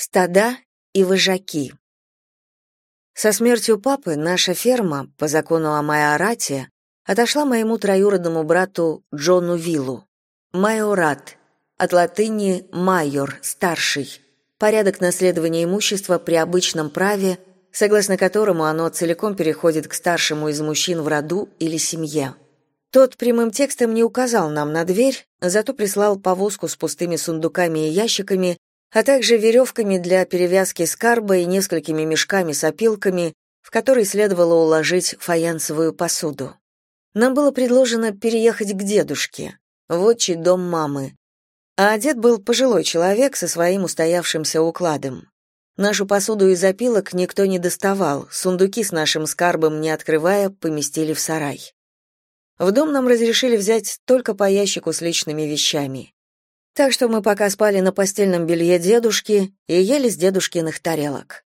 Стада и вожаки. Со смертью папы наша ферма, по закону о майорате, отошла моему троюродному брату Джону Виллу. Майорат, от латыни «майор», «старший», порядок наследования имущества при обычном праве, согласно которому оно целиком переходит к старшему из мужчин в роду или семье. Тот прямым текстом не указал нам на дверь, зато прислал повозку с пустыми сундуками и ящиками, а также веревками для перевязки скарба и несколькими мешками с опилками, в которые следовало уложить фаянсовую посуду. Нам было предложено переехать к дедушке, в отчий дом мамы. А дед был пожилой человек со своим устоявшимся укладом. Нашу посуду из опилок никто не доставал, сундуки с нашим скарбом, не открывая, поместили в сарай. В дом нам разрешили взять только по ящику с личными вещами. Так что мы пока спали на постельном белье дедушки и ели с дедушкиных тарелок.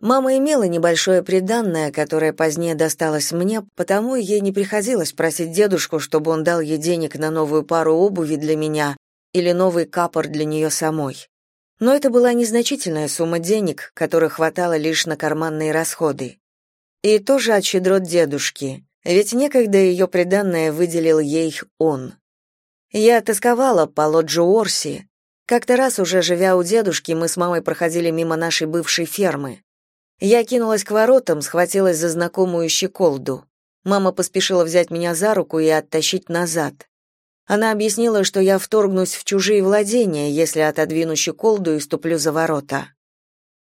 Мама имела небольшое приданное, которое позднее досталось мне, потому ей не приходилось просить дедушку, чтобы он дал ей денег на новую пару обуви для меня или новый капор для нее самой. Но это была незначительная сумма денег, которой хватало лишь на карманные расходы. И тоже от щедрот дедушки, ведь некогда ее приданное выделил ей он. Я тосковала по Лоджу Орси. Как-то раз уже живя у дедушки, мы с мамой проходили мимо нашей бывшей фермы. Я кинулась к воротам, схватилась за знакомую щеколду. Мама поспешила взять меня за руку и оттащить назад. Она объяснила, что я вторгнусь в чужие владения, если отодвину щеколду и ступлю за ворота.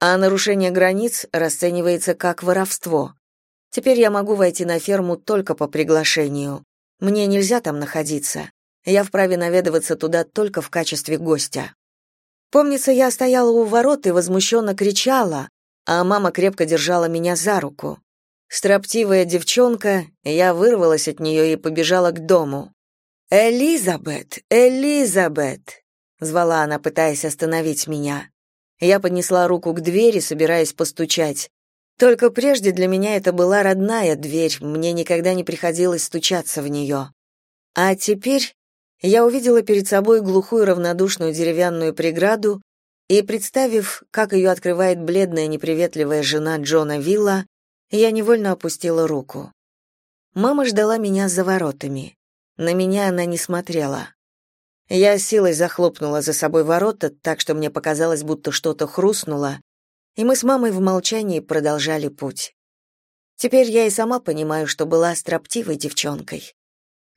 А нарушение границ расценивается как воровство. Теперь я могу войти на ферму только по приглашению. Мне нельзя там находиться я вправе наведываться туда только в качестве гостя. Помнится, я стояла у ворот и возмущенно кричала, а мама крепко держала меня за руку. Строптивая девчонка, я вырвалась от нее и побежала к дому. «Элизабет! Элизабет!» — звала она, пытаясь остановить меня. Я поднесла руку к двери, собираясь постучать. Только прежде для меня это была родная дверь, мне никогда не приходилось стучаться в нее. А теперь я увидела перед собой глухую равнодушную деревянную преграду и, представив, как ее открывает бледная неприветливая жена Джона Вилла, я невольно опустила руку. Мама ждала меня за воротами. На меня она не смотрела. Я силой захлопнула за собой ворота, так что мне показалось, будто что-то хрустнуло, и мы с мамой в молчании продолжали путь. Теперь я и сама понимаю, что была строптивой девчонкой.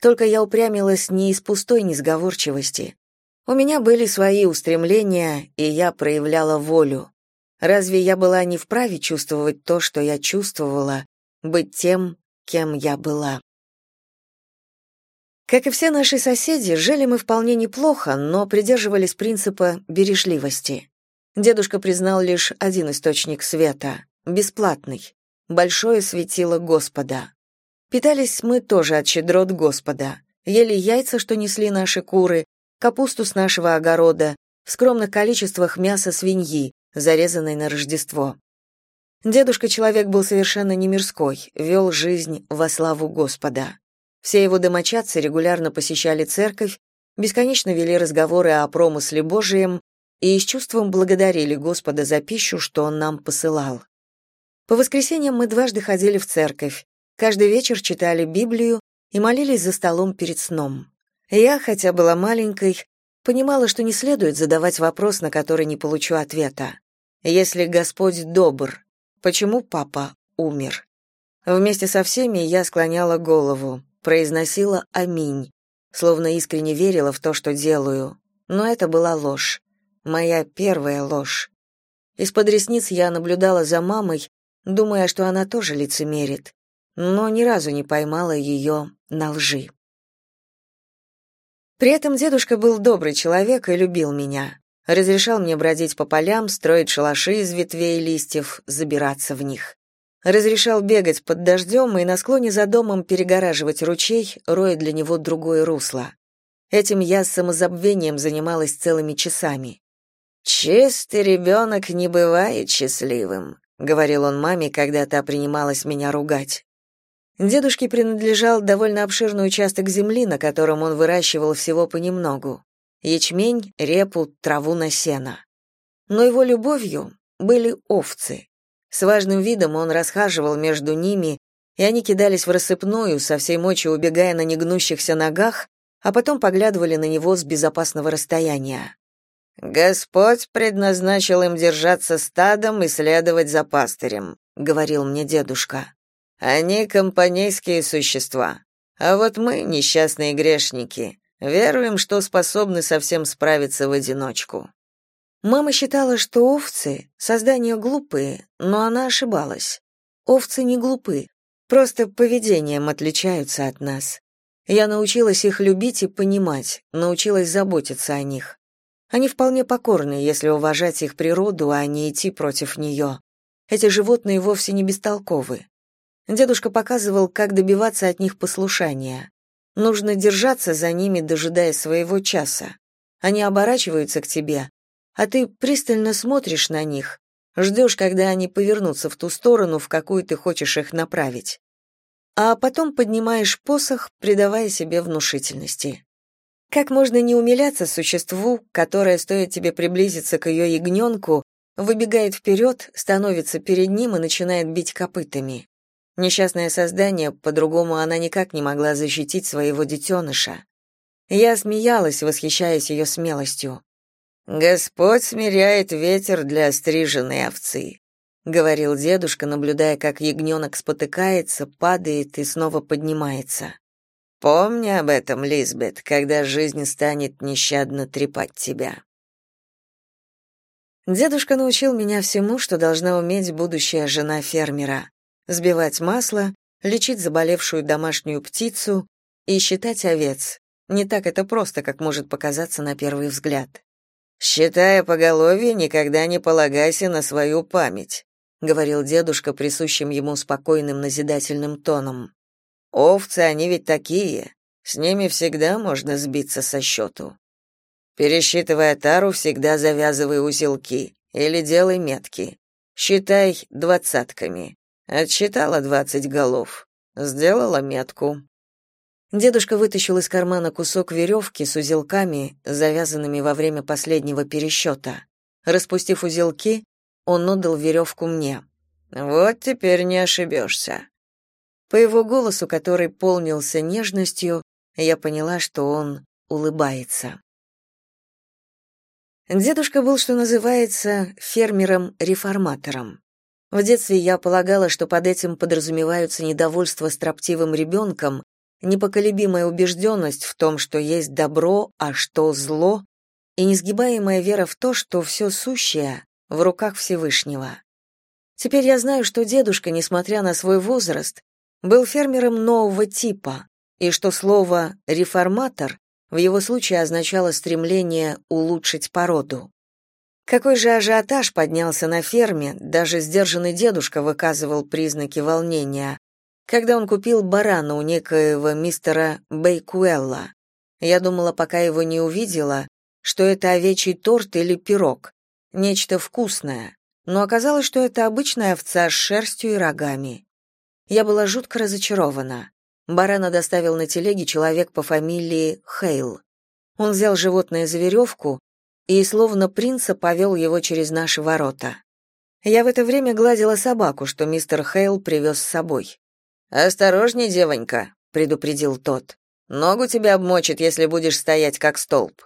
Только я упрямилась не из пустой несговорчивости. У меня были свои устремления, и я проявляла волю. Разве я была не вправе чувствовать то, что я чувствовала, быть тем, кем я была? Как и все наши соседи, жили мы вполне неплохо, но придерживались принципа бережливости. Дедушка признал лишь один источник света — бесплатный, большое светило Господа. Питались мы тоже от щедрот Господа. Ели яйца, что несли наши куры, капусту с нашего огорода, в скромных количествах мяса свиньи, зарезанной на Рождество. Дедушка человек был совершенно не мирской, вел жизнь во славу Господа. Все его домочадцы регулярно посещали церковь, бесконечно вели разговоры о промысле Божием и с чувством благодарили Господа за пищу, что он нам посылал. По воскресеньям мы дважды ходили в церковь, Каждый вечер читали Библию и молились за столом перед сном. Я, хотя была маленькой, понимала, что не следует задавать вопрос, на который не получу ответа. Если Господь добр, почему папа умер? Вместе со всеми я склоняла голову, произносила «Аминь», словно искренне верила в то, что делаю. Но это была ложь. Моя первая ложь. Из-под ресниц я наблюдала за мамой, думая, что она тоже лицемерит но ни разу не поймала ее на лжи. При этом дедушка был добрый человек и любил меня. Разрешал мне бродить по полям, строить шалаши из ветвей и листьев, забираться в них. Разрешал бегать под дождем и на склоне за домом перегораживать ручей, роя для него другое русло. Этим я с самозабвением занималась целыми часами. «Чистый ребенок не бывает счастливым», — говорил он маме, когда та принималась меня ругать. Дедушке принадлежал довольно обширный участок земли, на котором он выращивал всего понемногу: ячмень, репу, траву на сено. Но его любовью были овцы. С важным видом он расхаживал между ними, и они кидались в рассыпную, со всей мочи убегая на негнущихся ногах, а потом поглядывали на него с безопасного расстояния. «Господь предназначил им держаться стадом и следовать за пастырем», — говорил мне дедушка. «Они компанейские существа, а вот мы, несчастные грешники, веруем, что способны совсем справиться в одиночку». Мама считала, что овцы — создания глупые, но она ошибалась. Овцы не глупы, просто поведением отличаются от нас. Я научилась их любить и понимать, научилась заботиться о них. Они вполне покорны, если уважать их природу, а не идти против нее. Эти животные вовсе не бестолковы. Дедушка показывал, как добиваться от них послушания. Нужно держаться за ними, дожидаясь своего часа. Они оборачиваются к тебе, а ты пристально смотришь на них, ждешь, когда они повернутся в ту сторону, в какую ты хочешь их направить. А потом поднимаешь посох, придавая себе внушительности. Как можно не умиляться существу, которое, стоит тебе приблизиться к ее ягненку, выбегает вперед, становится перед ним и начинает бить копытами. Несчастное создание, по-другому она никак не могла защитить своего детеныша. Я смеялась, восхищаясь ее смелостью. «Господь смиряет ветер для стриженной овцы», — говорил дедушка, наблюдая, как ягненок спотыкается, падает и снова поднимается. Помни об этом, Лизбет, когда жизнь станет нещадно трепать тебя. Дедушка научил меня всему, что должна уметь будущая жена фермера: сбивать масло, лечить заболевшую домашнюю птицу и считать овец. Не так это просто, как может показаться на первый взгляд. Считая поголовье, никогда не полагайся на свою память, говорил дедушка присущим ему спокойным назидательным тоном. Овцы, они ведь такие. С ними всегда можно сбиться со счету. Пересчитывая тару, всегда завязывай узелки или делай метки. Считай двадцатками. Отсчитала двадцать голов. Сделала метку. Дедушка вытащил из кармана кусок веревки с узелками, завязанными во время последнего пересчета. Распустив узелки, он отдал веревку мне. «Вот теперь не ошибешься. По его голосу, который полнился нежностью, я поняла, что он улыбается. Дедушка был, что называется, фермером-реформатором. В детстве я полагала, что под этим подразумеваются недовольство строптивым ребенком, непоколебимая убежденность в том, что есть добро, а что зло, и несгибаемая вера в то, что все сущее в руках Всевышнего. Теперь я знаю, что дедушка, несмотря на свой возраст, был фермером нового типа, и что слово «реформатор» в его случае означало стремление улучшить породу. Какой же ажиотаж поднялся на ферме, даже сдержанный дедушка выказывал признаки волнения, когда он купил барана у некоего мистера Бейкуэлла. Я думала, пока его не увидела, что это овечий торт или пирог, нечто вкусное, но оказалось, что это обычная овца с шерстью и рогами. Я была жутко разочарована. Барана доставил на телеге человек по фамилии Хейл. Он взял животное за веревку и, словно принца, повел его через наши ворота. Я в это время гладила собаку, что мистер Хейл привез с собой. «Осторожней, девонька», — предупредил тот. «Ногу тебя обмочит, если будешь стоять как столб».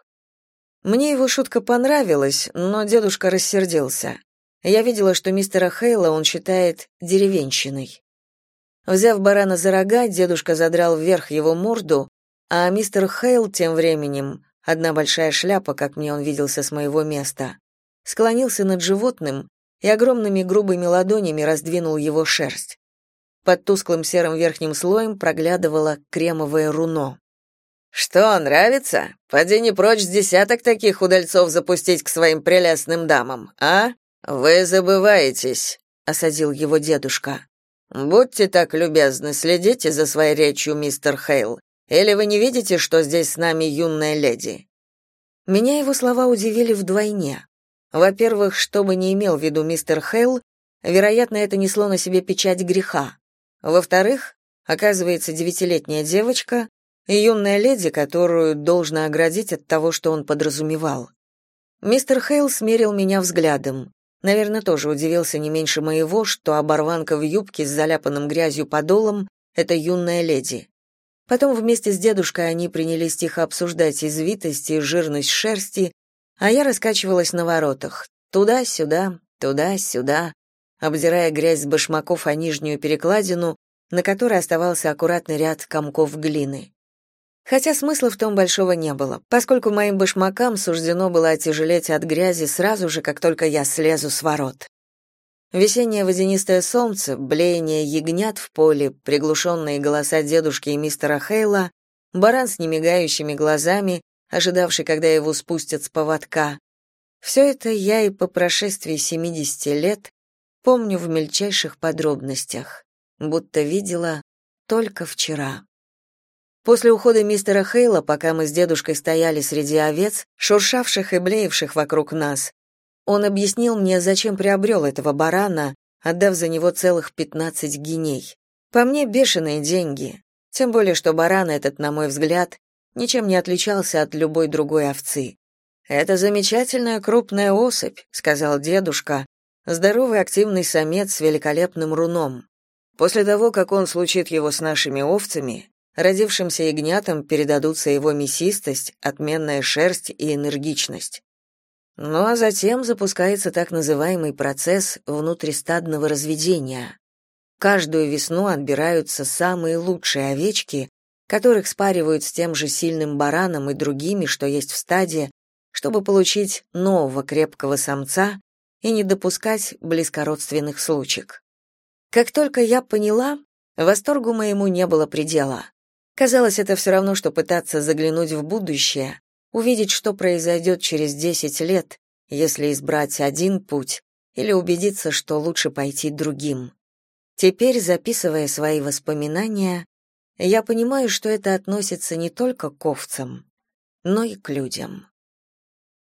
Мне его шутка понравилась, но дедушка рассердился. Я видела, что мистера Хейла он считает деревенщиной. Взяв барана за рога, дедушка задрал вверх его морду, а мистер Хейл тем временем, одна большая шляпа, как мне он виделся с моего места, склонился над животным и огромными грубыми ладонями раздвинул его шерсть. Под тусклым серым верхним слоем проглядывало кремовое руно. «Что, нравится? Поди не прочь десяток таких удальцов запустить к своим прелестным дамам, а? Вы забываетесь», — осадил его дедушка. Будьте так любезны, следите за своей речью, мистер Хейл. Или вы не видите, что здесь с нами юная леди? Меня его слова удивили вдвойне. Во-первых, что бы ни имел в виду мистер Хейл, вероятно, это несло на себе печать греха. Во-вторых, оказывается, девятилетняя девочка и юная леди, которую должна оградить от того, что он подразумевал. Мистер Хейл смерил меня взглядом. Наверное, тоже удивился не меньше моего, что оборванка в юбке с заляпанным грязью подолом — это юная леди. Потом вместе с дедушкой они принялись тихо обсуждать извитость и жирность шерсти, а я раскачивалась на воротах. Туда-сюда, туда-сюда, обдирая грязь с башмаков о нижнюю перекладину, на которой оставался аккуратный ряд комков глины. Хотя смысла в том большого не было, поскольку моим башмакам суждено было отяжелеть от грязи сразу же, как только я слезу с ворот. Весеннее водянистое солнце, блеяние ягнят в поле, приглушенные голоса дедушки и мистера Хейла, баран с немигающими глазами, ожидавший, когда его спустят с поводка. Все это я и по прошествии 70 лет помню в мельчайших подробностях, будто видела только вчера. После ухода мистера Хейла, пока мы с дедушкой стояли среди овец, шуршавших и блеявших вокруг нас, он объяснил мне, зачем приобрел этого барана, отдав за него целых пятнадцать гиней. По мне, бешеные деньги. Тем более, что баран этот, на мой взгляд, ничем не отличался от любой другой овцы. «Это замечательная крупная особь», — сказал дедушка, здоровый активный самец с великолепным руном. После того, как он случит его с нашими овцами, Родившимся ягнятам передадутся его мясистость, отменная шерсть и энергичность. Ну а затем запускается так называемый процесс внутристадного разведения. Каждую весну отбираются самые лучшие овечки, которых спаривают с тем же сильным бараном и другими, что есть в стаде, чтобы получить нового крепкого самца и не допускать близкородственных случаев. Как только я поняла, восторгу моему не было предела. Казалось, это все равно, что пытаться заглянуть в будущее, увидеть, что произойдет через 10 лет, если избрать один путь, или убедиться, что лучше пойти другим. Теперь, записывая свои воспоминания, я понимаю, что это относится не только к овцам, но и к людям.